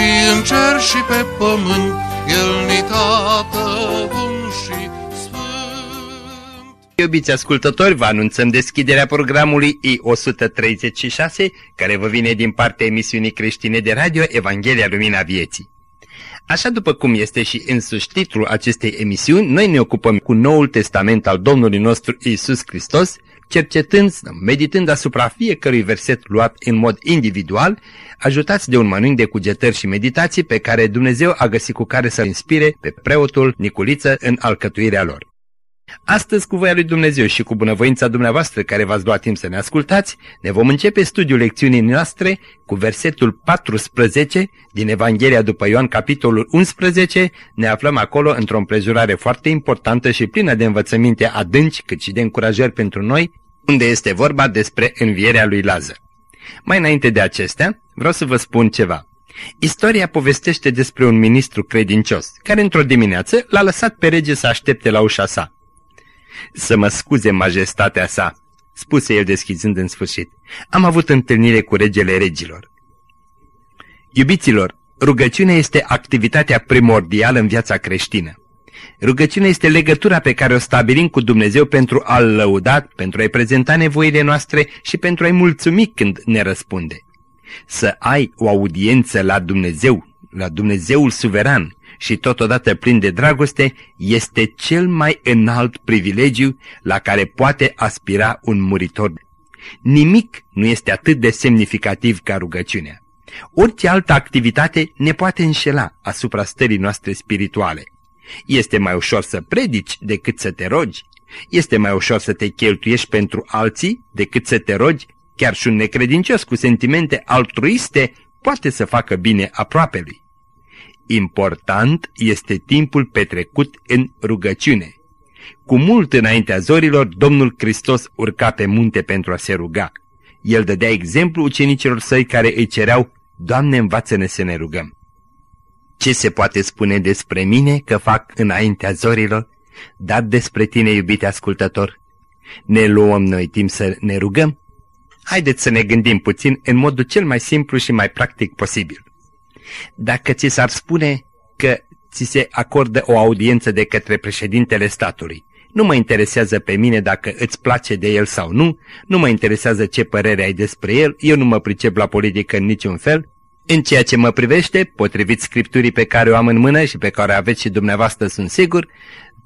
și în cer și pe pământ, El ni tată bun și sfânt. Iubiți ascultători, vă anunțăm deschiderea programului I-136, care vă vine din partea emisiunii creștine de radio Evanghelia Lumina Vieții. Așa după cum este și însuși titlul acestei emisiuni, noi ne ocupăm cu Noul Testament al Domnului nostru Isus Hristos, cercetând, meditând asupra fiecărui verset luat în mod individual, ajutați de un mănânc de cugetări și meditații pe care Dumnezeu a găsit cu care să inspire pe preotul Niculiță în alcătuirea lor. Astăzi, cu voia lui Dumnezeu și cu bunăvoința dumneavoastră care v-ați luat timp să ne ascultați, ne vom începe studiul lecțiunii noastre cu versetul 14 din Evanghelia după Ioan, capitolul 11. Ne aflăm acolo într-o împrejurare foarte importantă și plină de învățăminte adânci, cât și de încurajări pentru noi, unde este vorba despre învierea lui Lazar. Mai înainte de acestea, vreau să vă spun ceva. Istoria povestește despre un ministru credincios, care într-o dimineață l-a lăsat pe rege să aștepte la ușa sa. Să mă scuze majestatea sa, spuse el deschizând în sfârșit. Am avut întâlnire cu regele regilor. Iubiților, rugăciunea este activitatea primordială în viața creștină. Rugăciunea este legătura pe care o stabilim cu Dumnezeu pentru a-L lăuda, pentru a-i prezenta nevoile noastre și pentru a-i mulțumi când ne răspunde. Să ai o audiență la Dumnezeu, la Dumnezeul suveran, și totodată plin de dragoste, este cel mai înalt privilegiu la care poate aspira un muritor. Nimic nu este atât de semnificativ ca rugăciunea. Orice altă activitate ne poate înșela asupra stării noastre spirituale. Este mai ușor să predici decât să te rogi. Este mai ușor să te cheltuiești pentru alții decât să te rogi. Chiar și un necredincios cu sentimente altruiste poate să facă bine aproapelui. Important este timpul petrecut în rugăciune. Cu mult înaintea zorilor, Domnul Hristos urca pe munte pentru a se ruga. El dădea exemplu ucenicilor săi care îi cereau, Doamne, învață-ne să ne rugăm. Ce se poate spune despre mine că fac înaintea zorilor, dar despre tine, iubite ascultător? Ne luăm noi timp să ne rugăm? Haideți să ne gândim puțin în modul cel mai simplu și mai practic posibil. Dacă ți s-ar spune că ți se acordă o audiență de către președintele statului, nu mă interesează pe mine dacă îți place de el sau nu, nu mă interesează ce părere ai despre el, eu nu mă pricep la politică în niciun fel. În ceea ce mă privește, potrivit scripturii pe care o am în mână și pe care o aveți și dumneavoastră sunt sigur,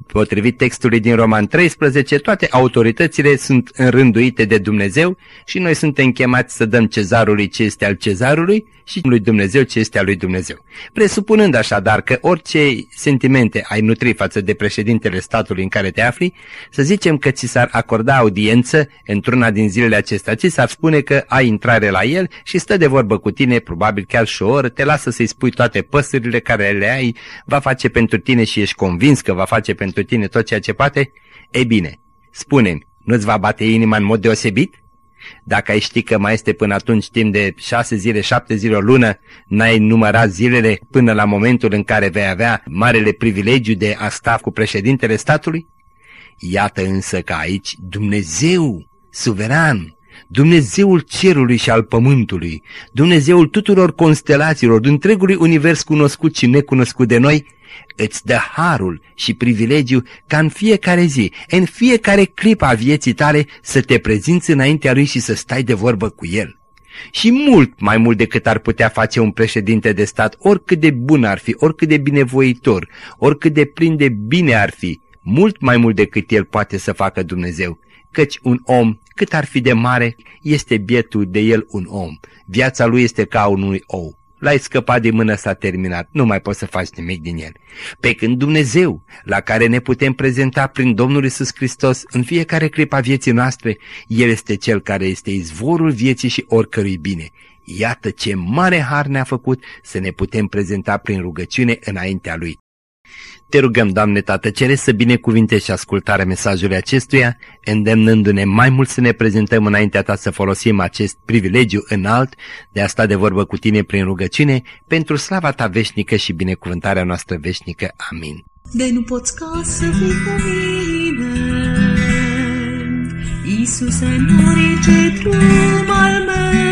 Potrivit textului din Roman 13, toate autoritățile sunt înrânduite de Dumnezeu și noi suntem chemați să dăm cezarului ce este al cezarului și lui Dumnezeu ce este al lui Dumnezeu. Presupunând așadar că orice sentimente ai nutri față de președintele statului în care te afli, să zicem că ți s-ar acorda audiență într-una din zilele acestea, ți s-ar spune că ai intrare la el și stă de vorbă cu tine, probabil chiar și o oră, te lasă să-i spui toate păsările care le ai, va face pentru tine și ești convins că va face pentru tine tot ceea ce poate? Ei bine, spune nu-ți va bate inima în mod deosebit? Dacă ai ști că mai este până atunci timp de șase zile, șapte zile, o lună, n-ai numărat zilele până la momentul în care vei avea marele privilegiu de a sta cu președintele statului? Iată însă că aici Dumnezeu, suveran, Dumnezeul cerului și al pământului, Dumnezeul tuturor constelațiilor, întregului univers cunoscut și necunoscut de noi, îți dă harul și privilegiu ca în fiecare zi, în fiecare clip a vieții tale să te prezinți înaintea lui și să stai de vorbă cu el. Și mult mai mult decât ar putea face un președinte de stat, oricât de bun ar fi, oricât de binevoitor, oricât de plin de bine ar fi, mult mai mult decât el poate să facă Dumnezeu, căci un om, cât ar fi de mare, este bietul de el un om. Viața lui este ca unui ou l-ai scăpat de mână, s-a terminat, nu mai poți să faci nimic din el. Pe când Dumnezeu, la care ne putem prezenta prin Domnul Isus Hristos în fiecare clip a vieții noastre, El este Cel care este izvorul vieții și oricărui bine. Iată ce mare har ne-a făcut să ne putem prezenta prin rugăciune înaintea Lui. Te rugăm, Doamne Tată Cere, să binecuvintești ascultarea mesajului acestuia, îndemnându-ne mai mult să ne prezentăm înaintea Ta să folosim acest privilegiu înalt de a sta de vorbă cu Tine prin rugăciune pentru slava Ta veșnică și binecuvântarea noastră veșnică. Amin. De nu poți ca să fii cu mine, Iisuse, norice drum al meu,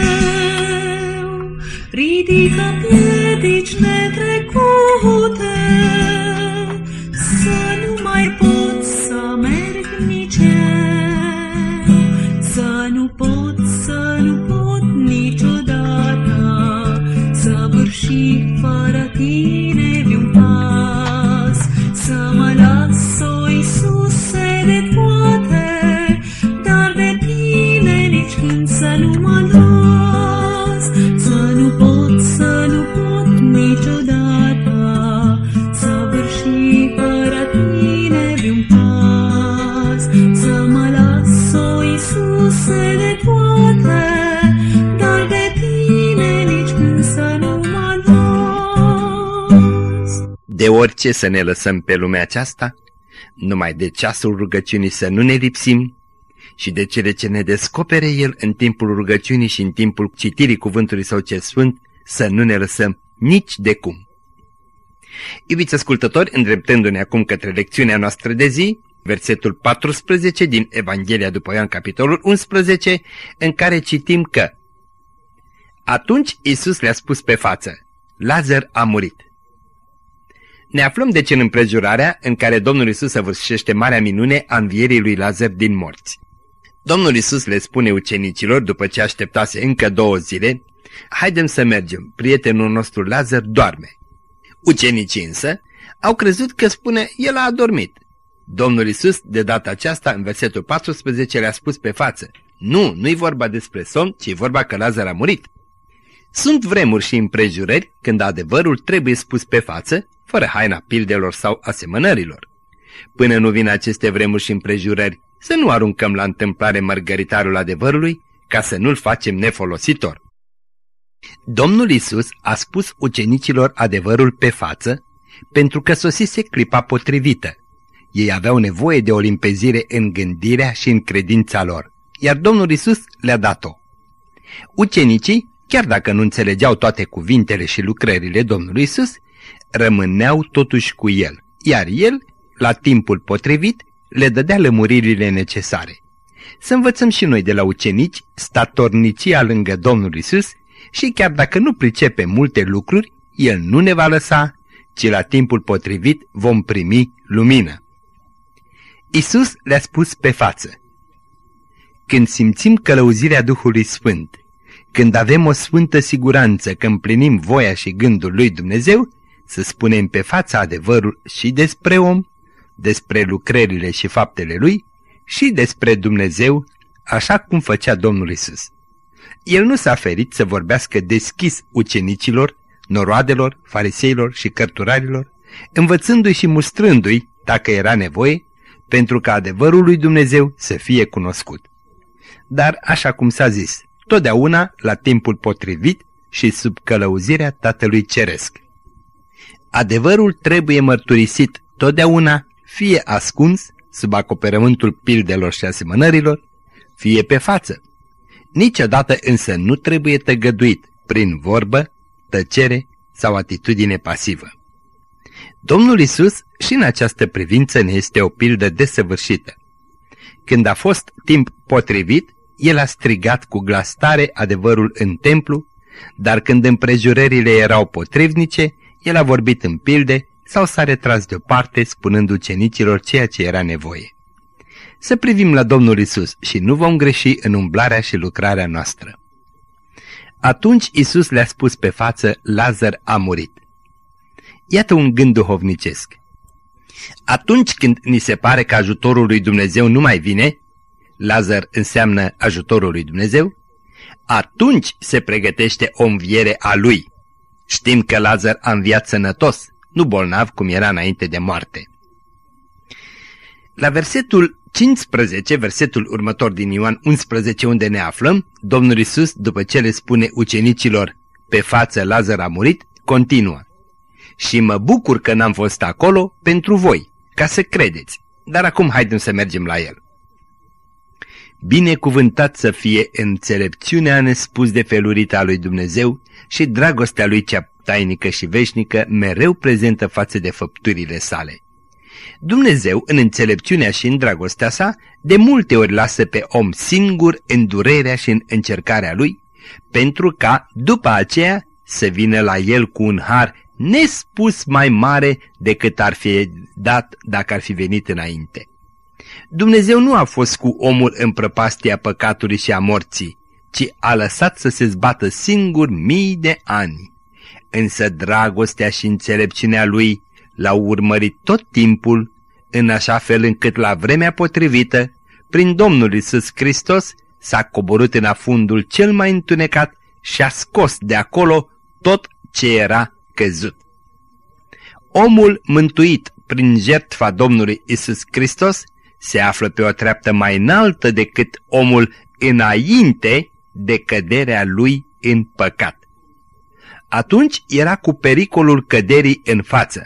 ridică piedici netrecute, să orice să ne lăsăm pe lumea aceasta, numai de ceasul rugăciunii să nu ne lipsim și de cele ce ne descopere El în timpul rugăciunii și în timpul citirii cuvântului Său cel Sfânt, să nu ne lăsăm nici de cum. Iubiți ascultători, îndreptându-ne acum către lecțiunea noastră de zi, versetul 14 din Evanghelia după Ioan, capitolul 11, în care citim că Atunci Isus le-a spus pe față, Lazar a murit. Ne aflăm deci în împrejurarea în care Domnul Isus săvârșește marea minune a învierii lui Lazar din morți. Domnul Isus le spune ucenicilor, după ce așteptase încă două zile, Haidem să mergem, prietenul nostru Lazar doarme. Ucenicii însă au crezut că spune, el a adormit. Domnul Isus, de data aceasta, în versetul 14, le-a spus pe față, nu, nu-i vorba despre somn, ci e vorba că Lazar a murit. Sunt vremuri și împrejurări când adevărul trebuie spus pe față, fără haina pildelor sau asemănărilor. Până nu vin aceste vremuri și împrejurări, să nu aruncăm la întâmplare mărgăritarul adevărului, ca să nu-l facem nefolositor. Domnul Isus a spus ucenicilor adevărul pe față, pentru că sosise clipa potrivită. Ei aveau nevoie de o limpezire în gândirea și în credința lor, iar Domnul Isus le-a dat-o. Ucenicii, chiar dacă nu înțelegeau toate cuvintele și lucrările Domnului Isus, rămâneau totuși cu el, iar el, la timpul potrivit, le dădea lămuririle necesare. Să învățăm și noi de la ucenici statornicia lângă Domnul Isus și chiar dacă nu pricepe multe lucruri, El nu ne va lăsa, ci la timpul potrivit vom primi lumină. Isus le-a spus pe față. Când simțim călăuzirea Duhului Sfânt, când avem o sfântă siguranță că împlinim voia și gândul lui Dumnezeu, să spunem pe fața adevărul și despre om, despre lucrările și faptele lui și despre Dumnezeu, așa cum făcea Domnul Isus. El nu s-a ferit să vorbească deschis ucenicilor, noroadelor, fariseilor și cărturarilor, învățându-i și mustrându-i, dacă era nevoie, pentru ca adevărul lui Dumnezeu să fie cunoscut. Dar, așa cum s-a zis, totdeauna la timpul potrivit și sub călăuzirea Tatălui Ceresc. Adevărul trebuie mărturisit totdeauna, fie ascuns, sub acoperământul pildelor și asemănărilor, fie pe față. Niciodată însă nu trebuie tăgăduit prin vorbă, tăcere sau atitudine pasivă. Domnul Isus și în această privință ne este o pildă desăvârșită. Când a fost timp potrivit, el a strigat cu glas tare adevărul în templu, dar când împrejurările erau potrivnice, el a vorbit în pilde sau s-a retras deoparte spunând ucenicilor ceea ce era nevoie. Să privim la Domnul Isus și nu vom greși în umblarea și lucrarea noastră. Atunci Isus le-a spus pe față, Lazar a murit. Iată un gând duhovnicesc. Atunci când ni se pare că ajutorul lui Dumnezeu nu mai vine, Lazar înseamnă ajutorul lui Dumnezeu, atunci se pregătește o înviere a lui. Știm că Lazar a înviat sănătos, nu bolnav cum era înainte de moarte. La versetul 15, versetul următor din Ioan 11, unde ne aflăm, Domnul Isus, după ce le spune ucenicilor, pe față Lazar a murit, continuă. Și mă bucur că n-am fost acolo pentru voi, ca să credeți. Dar acum haidem să mergem la el. Binecuvântat să fie înțelepciunea nespus de felurită a lui Dumnezeu și dragostea lui cea tainică și veșnică mereu prezentă față de făpturile sale. Dumnezeu, în înțelepciunea și în dragostea sa, de multe ori lasă pe om singur în durerea și în încercarea lui, pentru ca, după aceea, să vină la el cu un har nespus mai mare decât ar fi dat dacă ar fi venit înainte. Dumnezeu nu a fost cu omul în prăpastia păcatului și a morții, ci a lăsat să se zbată singur mii de ani. Însă dragostea și înțelepciunea lui l-au urmărit tot timpul, în așa fel încât la vremea potrivită, prin Domnul Isus Hristos, s-a coborât în afundul cel mai întunecat și a scos de acolo tot ce era căzut. Omul mântuit prin jertfa Domnului Isus Hristos se află pe o treaptă mai înaltă decât omul înainte de căderea lui în păcat. Atunci era cu pericolul căderii în față.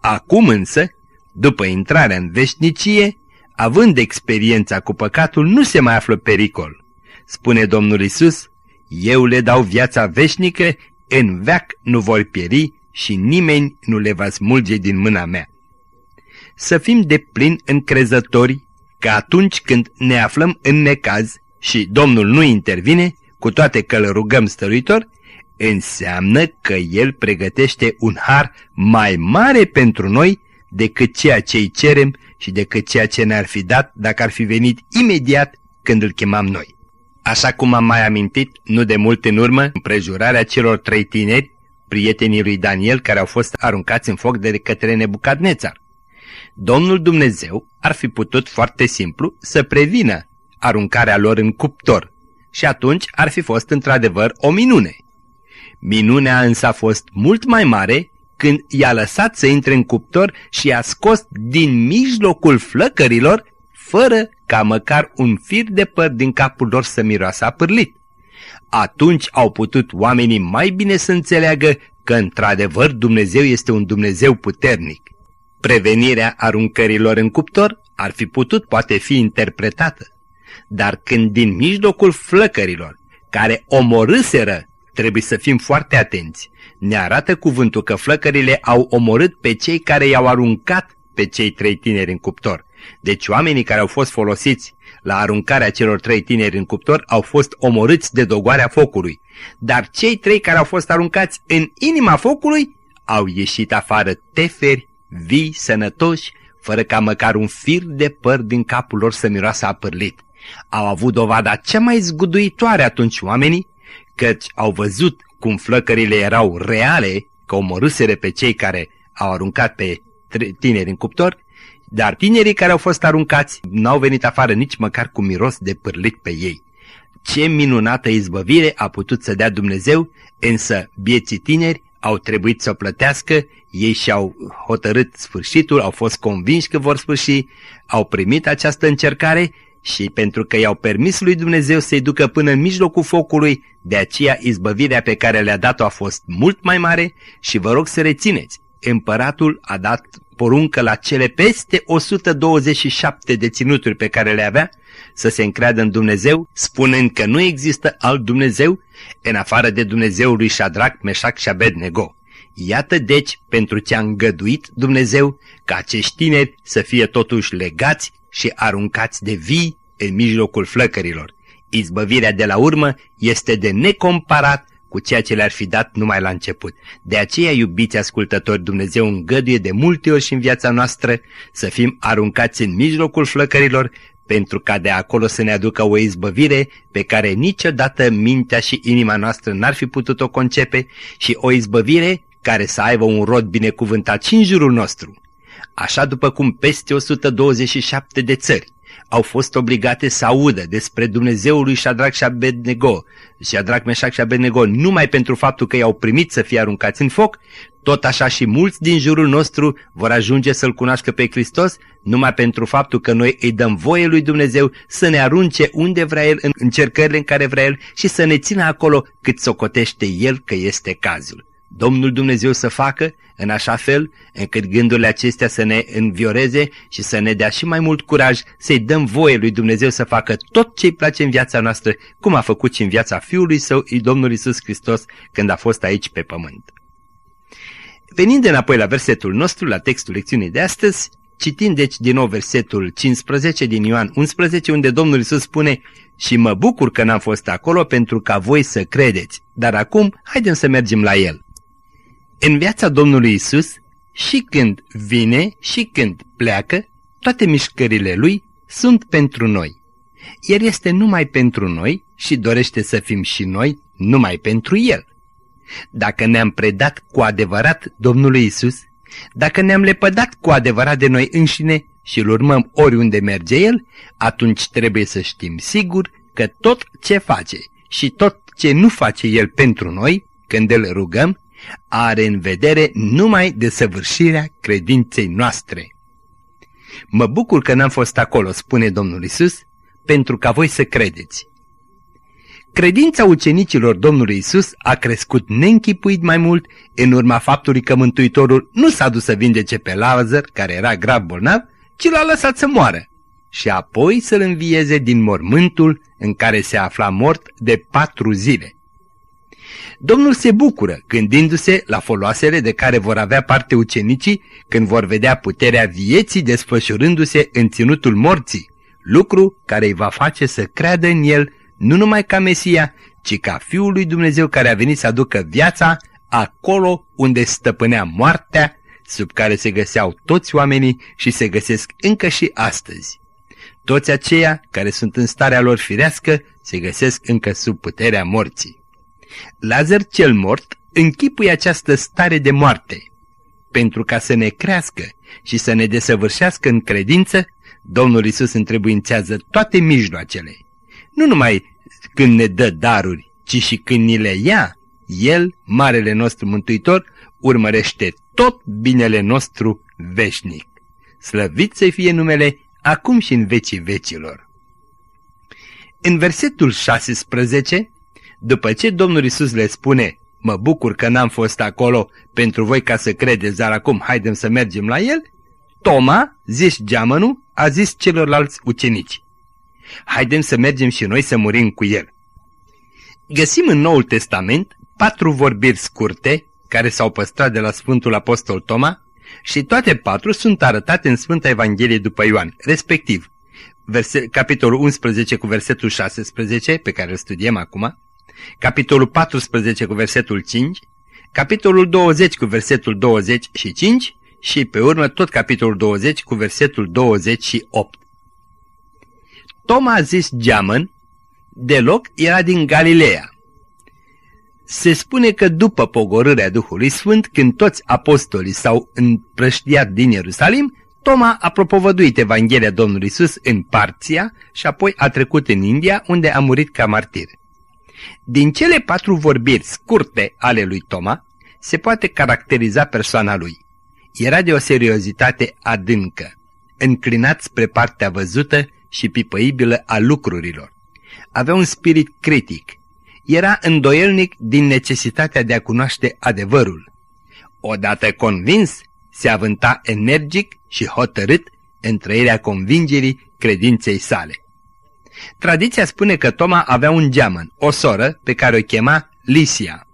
Acum însă, după intrarea în veșnicie, având experiența cu păcatul, nu se mai află pericol. Spune Domnul Isus, eu le dau viața veșnică, în veac nu vor pieri și nimeni nu le va smulge din mâna mea. Să fim de plin încrezători că atunci când ne aflăm în necaz și Domnul nu intervine, cu toate că îl rugăm stăruitor, înseamnă că El pregătește un har mai mare pentru noi decât ceea ce îi cerem și decât ceea ce ne-ar fi dat dacă ar fi venit imediat când îl chemam noi. Așa cum am mai amintit, nu de mult în urmă, împrejurarea celor trei tineri, prietenii lui Daniel care au fost aruncați în foc de către Nebucadnețar. Domnul Dumnezeu ar fi putut foarte simplu să prevină aruncarea lor în cuptor și atunci ar fi fost într-adevăr o minune. Minunea însă a fost mult mai mare când i-a lăsat să intre în cuptor și i-a scos din mijlocul flăcărilor fără ca măcar un fir de păr din capul lor să miroasă pârlit. Atunci au putut oamenii mai bine să înțeleagă că într-adevăr Dumnezeu este un Dumnezeu puternic. Prevenirea aruncărilor în cuptor ar fi putut poate fi interpretată, dar când din mijlocul flăcărilor, care omorâseră, trebuie să fim foarte atenți, ne arată cuvântul că flăcările au omorât pe cei care i-au aruncat pe cei trei tineri în cuptor. Deci oamenii care au fost folosiți la aruncarea celor trei tineri în cuptor au fost omorâți de dogoarea focului. Dar cei trei care au fost aruncați în inima focului au ieșit afară teferi, vii, sănătoși, fără ca măcar un fir de păr din capul lor să miroasă apărlit. Au avut dovada cea mai zguduitoare atunci oamenii, căci au văzut cum flăcările erau reale, că omorâsere pe cei care au aruncat pe tineri în cuptor, dar tinerii care au fost aruncați n-au venit afară nici măcar cu miros de pârlit pe ei. Ce minunată izbăvire a putut să dea Dumnezeu, însă bieții tineri au trebuit să o plătească, ei și-au hotărât sfârșitul, au fost convinși că vor sfârși, au primit această încercare și pentru că i-au permis lui Dumnezeu să-i ducă până în mijlocul focului, de aceea izbăvirea pe care le-a dat-o a fost mult mai mare și vă rog să rețineți, împăratul a dat poruncă la cele peste 127 de ținuturi pe care le avea să se încreadă în Dumnezeu, spunând că nu există alt Dumnezeu în afară de Dumnezeul lui Shadrach, Meșac și Abednego. Iată deci pentru ce a îngăduit Dumnezeu ca acești tineri să fie totuși legați și aruncați de vii în mijlocul flăcărilor. Izbăvirea de la urmă este de necomparat cu ceea ce le-ar fi dat numai la început. De aceea, iubiți ascultători, Dumnezeu îngăduie de multe ori și în viața noastră să fim aruncați în mijlocul flăcărilor pentru ca de acolo să ne aducă o izbăvire pe care niciodată mintea și inima noastră n-ar fi putut-o concepe și o izbăvire care să aibă un rod binecuvântat și în jurul nostru. Așa după cum peste 127 de țări au fost obligate să audă despre Dumnezeul lui Shadrach și Abednego, Shadrach, Meșac și Abednego, numai pentru faptul că i-au primit să fie aruncați în foc, tot așa și mulți din jurul nostru vor ajunge să-L cunoască pe Hristos numai pentru faptul că noi îi dăm voie lui Dumnezeu să ne arunce unde vrea El, în încercările în care vrea El și să ne țină acolo cât socotește El că este cazul. Domnul Dumnezeu să facă în așa fel încât gândurile acestea să ne învioreze și să ne dea și mai mult curaj să-i dăm voie lui Dumnezeu să facă tot ce îi place în viața noastră, cum a făcut și în viața Fiului Său, Domnul Isus Hristos, când a fost aici pe pământ. Venind înapoi la versetul nostru, la textul lecțiunii de astăzi, citind deci din nou versetul 15 din Ioan 11, unde Domnul Isus spune Și mă bucur că n-am fost acolo pentru ca voi să credeți, dar acum haidem să mergem la El. În viața Domnului Isus, și când vine și când pleacă, toate mișcările Lui sunt pentru noi. El este numai pentru noi și dorește să fim și noi numai pentru El. Dacă ne-am predat cu adevărat Domnului Isus, dacă ne-am lepădat cu adevărat de noi înșine și îl urmăm oriunde merge El, atunci trebuie să știm sigur că tot ce face și tot ce nu face El pentru noi, când îl rugăm, are în vedere numai desăvârșirea credinței noastre. Mă bucur că n-am fost acolo, spune Domnul Isus, pentru ca voi să credeți. Credința ucenicilor Domnului Isus a crescut neînchipuit mai mult în urma faptului că Mântuitorul nu s-a dus să vindece pe Lazar, care era grav bolnav, ci l-a lăsat să moară și apoi să-l învieze din mormântul în care se afla mort de patru zile. Domnul se bucură gândindu-se la foloasele de care vor avea parte ucenicii când vor vedea puterea vieții desfășurându-se în ținutul morții, lucru care îi va face să creadă în el nu numai ca Mesia, ci ca Fiul lui Dumnezeu care a venit să aducă viața acolo unde stăpânea moartea, sub care se găseau toți oamenii și se găsesc încă și astăzi. Toți aceia care sunt în starea lor firească se găsesc încă sub puterea morții. Lazar cel mort închipuie această stare de moarte. Pentru ca să ne crească și să ne desăvârșească în credință, Domnul Isus întrebuințează toate mijloacele. Nu numai când ne dă daruri, ci și când ni le ia, El, Marele nostru Mântuitor, urmărește tot binele nostru veșnic. Slăvit să fie numele acum și în vecii vecilor. În versetul 16, după ce Domnul Isus le spune, mă bucur că n-am fost acolo pentru voi ca să credeți, dar acum haidem să mergem la el, Toma, zis geamănul, a zis celorlalți ucenici, haidem să mergem și noi să murim cu el. Găsim în Noul Testament patru vorbiri scurte care s-au păstrat de la Sfântul Apostol Toma și toate patru sunt arătate în Sfânta Evanghelie după Ioan, respectiv verse, capitolul 11 cu versetul 16, pe care îl studiem acum, capitolul 14 cu versetul 5, capitolul 20 cu versetul 25 și pe urmă tot capitolul 20 cu versetul 28. Toma a zis geamăn, deloc era din Galileea. Se spune că după pogorârea Duhului Sfânt, când toți apostolii s-au împrăștiat din Ierusalim, Toma a propovăduit Evanghelia Domnului Isus în Parția și apoi a trecut în India, unde a murit ca martir. Din cele patru vorbiri scurte ale lui Toma, se poate caracteriza persoana lui. Era de o seriozitate adâncă, înclinat spre partea văzută și pipăibilă a lucrurilor. Avea un spirit critic. Era îndoielnic din necesitatea de a cunoaște adevărul. Odată convins, se avânta energic și hotărât în trăirea convingerii credinței sale. Tradiția spune că Toma avea un geamăn, o soră, pe care o chema Lisia.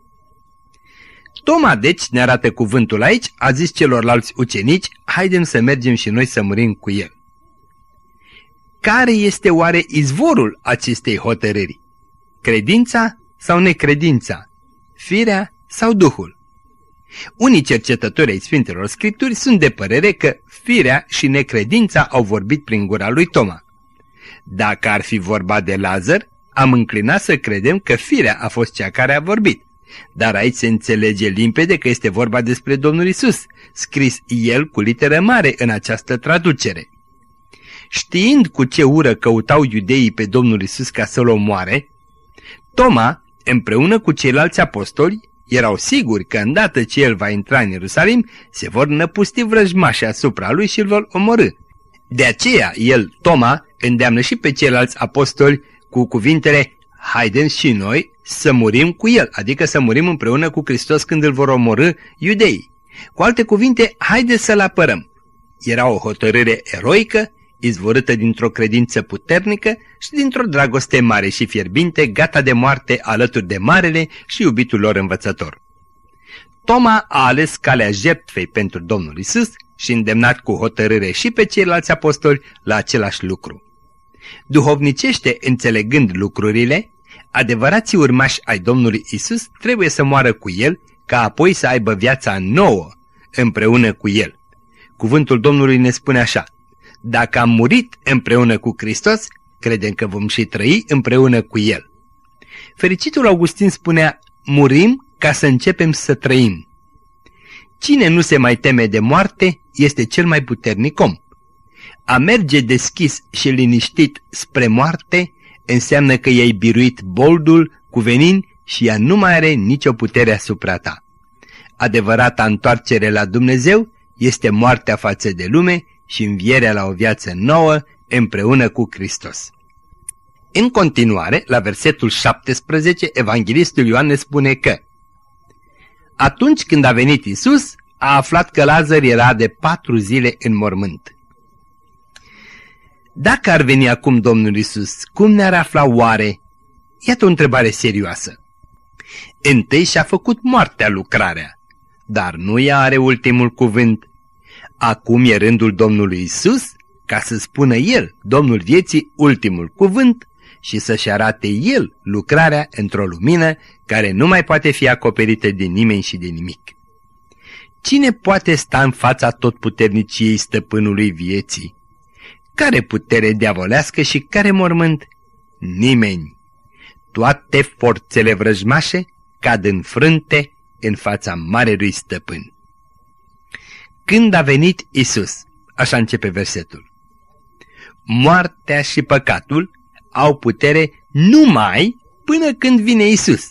Toma, deci, ne arată cuvântul aici, a zis celorlalți ucenici, haidem să mergem și noi să murim cu el. Care este oare izvorul acestei hotărâri? Credința sau necredința? Firea sau Duhul? Unii cercetători ai Sfintelor Scripturi sunt de părere că firea și necredința au vorbit prin gura lui Toma. Dacă ar fi vorba de Lazar, am înclinat să credem că firea a fost cea care a vorbit. Dar aici se înțelege limpede că este vorba despre Domnul Isus, scris el cu literă mare în această traducere. știind cu ce ură căutau iudeii pe Domnul Isus ca să-l omoare, Toma, împreună cu ceilalți apostoli, erau siguri că îndată ce el va intra în Ierusalim, se vor năpusti vrăjmași asupra lui și îl vor omorâ. De aceea, el, Toma, îndeamnă și pe ceilalți apostoli cu cuvintele Haidem și noi să murim cu el, adică să murim împreună cu Hristos când îl vor omorâ iudeii. Cu alte cuvinte, haideți să-l apărăm. Era o hotărâre eroică, izvorâtă dintr-o credință puternică și dintr-o dragoste mare și fierbinte, gata de moarte alături de marele și iubitul lor învățător. Toma a ales calea jertfei pentru Domnul Isus și îndemnat cu hotărâre și pe ceilalți apostoli la același lucru. Duhovnicește înțelegând lucrurile, adevărații urmași ai Domnului Isus trebuie să moară cu El, ca apoi să aibă viața nouă împreună cu El. Cuvântul Domnului ne spune așa, dacă am murit împreună cu Hristos, credem că vom și trăi împreună cu El. Fericitul Augustin spunea, murim ca să începem să trăim. Cine nu se mai teme de moarte este cel mai puternic om. A merge deschis și liniștit spre moarte înseamnă că i-ai biruit boldul cu venin și ea nu mai are nicio putere asupra ta. Adevărata întoarcere la Dumnezeu este moartea față de lume și învierea la o viață nouă împreună cu Hristos. În continuare, la versetul 17, evanghelistul Ioan ne spune că Atunci când a venit Isus, a aflat că Lazar era de patru zile în mormânt. Dacă ar veni acum Domnul Isus, cum ne-ar afla oare? Iată o întrebare serioasă. Întâi și-a făcut moartea lucrarea, dar nu ea are ultimul cuvânt. Acum e rândul Domnului Isus ca să spună El, Domnul vieții, ultimul cuvânt și să-și arate El lucrarea într-o lumină care nu mai poate fi acoperită de nimeni și de nimic. Cine poate sta în fața tot puterniciei stăpânului vieții? Care putere diavolească și care mormânt? Nimeni. Toate forțele vrăjmașe cad înfrânte în fața marelui stăpân. Când a venit Isus, așa începe versetul, moartea și păcatul au putere numai până când vine Isus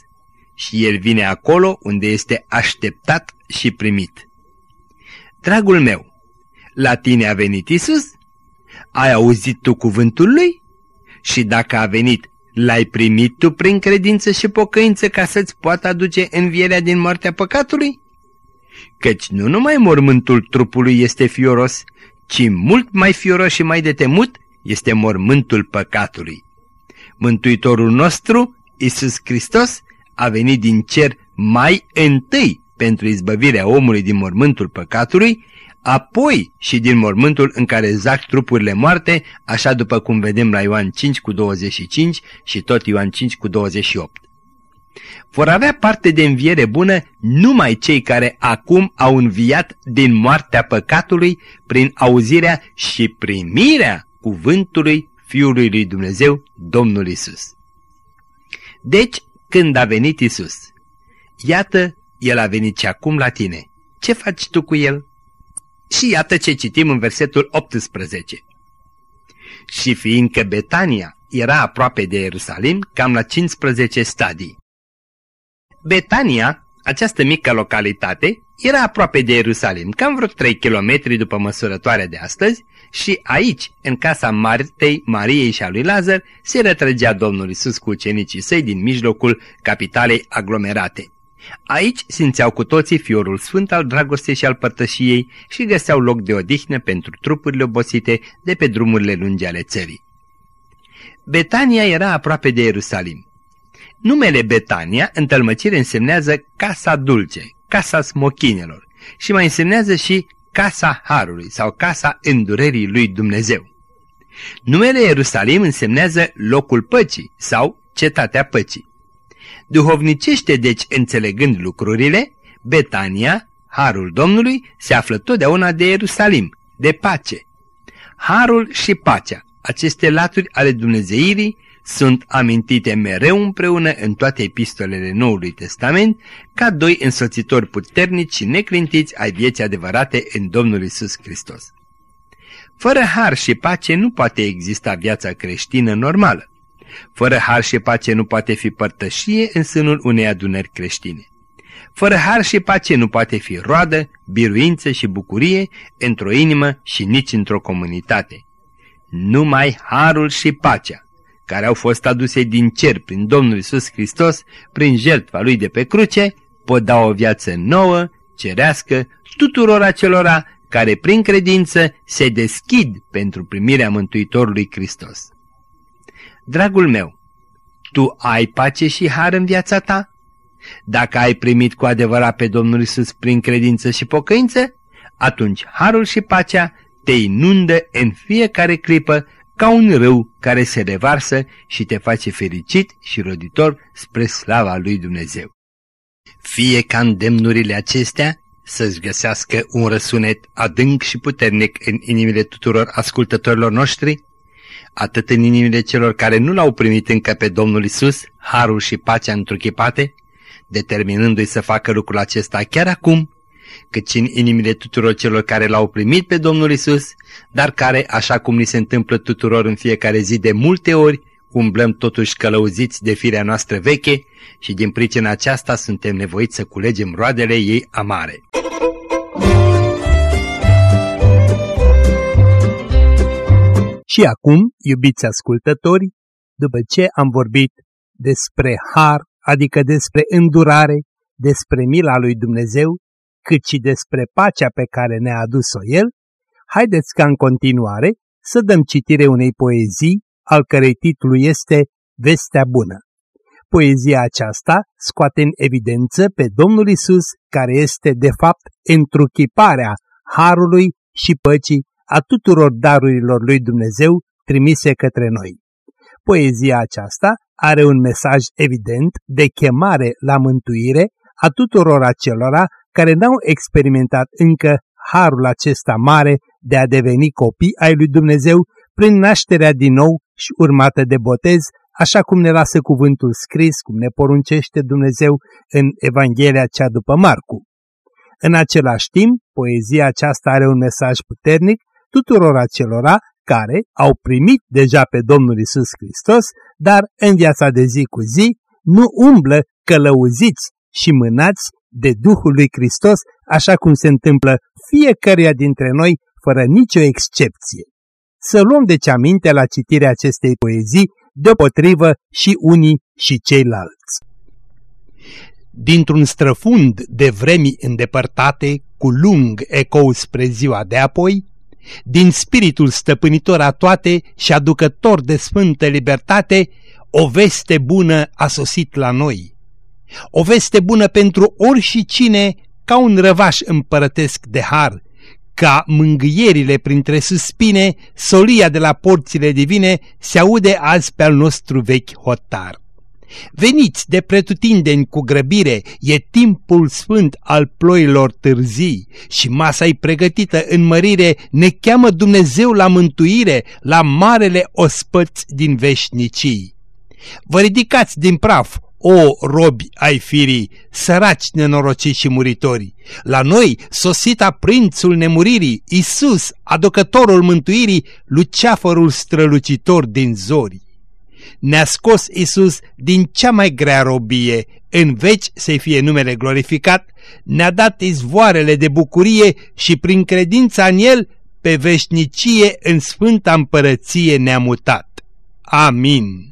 și El vine acolo unde este așteptat și primit. Dragul meu, la tine a venit Isus? Ai auzit tu cuvântul Lui? Și dacă a venit, l-ai primit tu prin credință și pocăință ca să-ți poată aduce învierea din moartea păcatului? Căci nu numai mormântul trupului este fioros, ci mult mai fioros și mai de temut este mormântul păcatului. Mântuitorul nostru, Isus Hristos, a venit din cer mai întâi pentru izbăvirea omului din mormântul păcatului, apoi și din mormântul în care zac trupurile moarte, așa după cum vedem la Ioan 5 cu 25 și tot Ioan 5 cu 28. Vor avea parte de înviere bună numai cei care acum au înviat din moartea păcatului prin auzirea și primirea cuvântului Fiului lui Dumnezeu, Domnul Isus. Deci, când a venit Isus, iată, El a venit și acum la tine. Ce faci tu cu El? Și iată ce citim în versetul 18. Și fiindcă Betania era aproape de Ierusalim, cam la 15 stadii. Betania, această mică localitate, era aproape de Ierusalim, cam vreo 3 km după măsurătoarea de astăzi și aici, în casa Martei, Mariei și a lui Lazar, se retrăgea Domnul Isus cu ucenicii săi din mijlocul capitalei aglomerate. Aici simțeau cu toții fiorul sfânt al dragostei și al părtășiei și găseau loc de odihnă pentru trupurile obosite de pe drumurile lungi ale țării. Betania era aproape de Ierusalim. Numele Betania, în tălmăcire, însemnează casa dulce, casa smochinelor și mai însemnează și casa Harului sau casa îndurerii lui Dumnezeu. Numele Ierusalim însemnează locul păcii sau cetatea păcii. Duhovnicește deci înțelegând lucrurile, Betania, Harul Domnului, se află totdeauna de Ierusalim, de pace. Harul și pacea, aceste laturi ale Dumnezeirii, sunt amintite mereu împreună în toate epistolele Noului Testament ca doi însoțitori puternici și neclintiți ai vieții adevărate în Domnul Isus Hristos. Fără har și pace nu poate exista viața creștină normală. Fără har și pace nu poate fi părtășie în sânul unei adunări creștine. Fără har și pace nu poate fi roadă, biruință și bucurie într-o inimă și nici într-o comunitate. Numai harul și pacea, care au fost aduse din cer prin Domnul Isus Hristos, prin jertfa lui de pe cruce, pot da o viață nouă, cerească, tuturor acelora care prin credință se deschid pentru primirea Mântuitorului Hristos. Dragul meu, tu ai pace și har în viața ta? Dacă ai primit cu adevărat pe Domnul Isus prin credință și pocăință, atunci harul și pacea te inundă în fiecare clipă ca un râu care se revarsă și te face fericit și roditor spre slava lui Dumnezeu. Fie ca îndemnurile acestea să-și găsească un răsunet adânc și puternic în inimile tuturor ascultătorilor noștri, atât în inimile celor care nu l-au primit încă pe Domnul Isus, harul și pacea întruchipate, determinându-i să facă lucrul acesta chiar acum, cât și în inimile tuturor celor care l-au primit pe Domnul Isus, dar care, așa cum ni se întâmplă tuturor în fiecare zi de multe ori, umblăm totuși călăuziți de firea noastră veche și din pricina aceasta suntem nevoiți să culegem roadele ei amare. Și acum, iubiți ascultători, după ce am vorbit despre har, adică despre îndurare, despre mila lui Dumnezeu, cât și despre pacea pe care ne-a adus-o El, haideți ca în continuare să dăm citire unei poezii, al cărei titlu este Vestea Bună. Poezia aceasta scoate în evidență pe Domnul Isus, care este de fapt întruchiparea harului și păcii a tuturor darurilor lui Dumnezeu trimise către noi. Poezia aceasta are un mesaj evident de chemare la mântuire a tuturor acelora care n-au experimentat încă harul acesta mare de a deveni copii ai lui Dumnezeu prin nașterea din nou și urmată de botez, așa cum ne lasă cuvântul scris, cum ne poruncește Dumnezeu în Evanghelia cea după Marcu. În același timp, poezia aceasta are un mesaj puternic tuturor acelora care au primit deja pe Domnul Isus Hristos, dar în viața de zi cu zi nu umblă călăuziți și mânați de Duhul lui Hristos, așa cum se întâmplă fiecăruia dintre noi, fără nicio excepție. Să luăm deci aminte la citirea acestei poezii, deopotrivă și unii și ceilalți. Dintr-un străfund de vremi îndepărtate, cu lung ecou spre ziua de apoi, din spiritul stăpânitor a toate și aducător de sfântă libertate, o veste bună a sosit la noi. O veste bună pentru ori și cine ca un răvaș împărătesc de har, ca mângâierile printre suspine, solia de la porțile divine se aude azi pe al nostru vechi hotar. Veniți de pretutindeni cu grăbire, e timpul sfânt al ploilor târzii și masa-i pregătită în mărire, ne cheamă Dumnezeu la mântuire, la marele ospăți din veșnicii. Vă ridicați din praf, o robi ai firii, săraci nenorociți și muritori! La noi, sosita prințul nemuririi, Isus, aducătorul mântuirii, luceafărul strălucitor din zori. Ne-a scos Isus din cea mai grea robie, în veci să-i fie numele glorificat, ne-a dat izvoarele de bucurie și prin credința în El, pe veșnicie în sfânta împărăție ne-a mutat. Amin.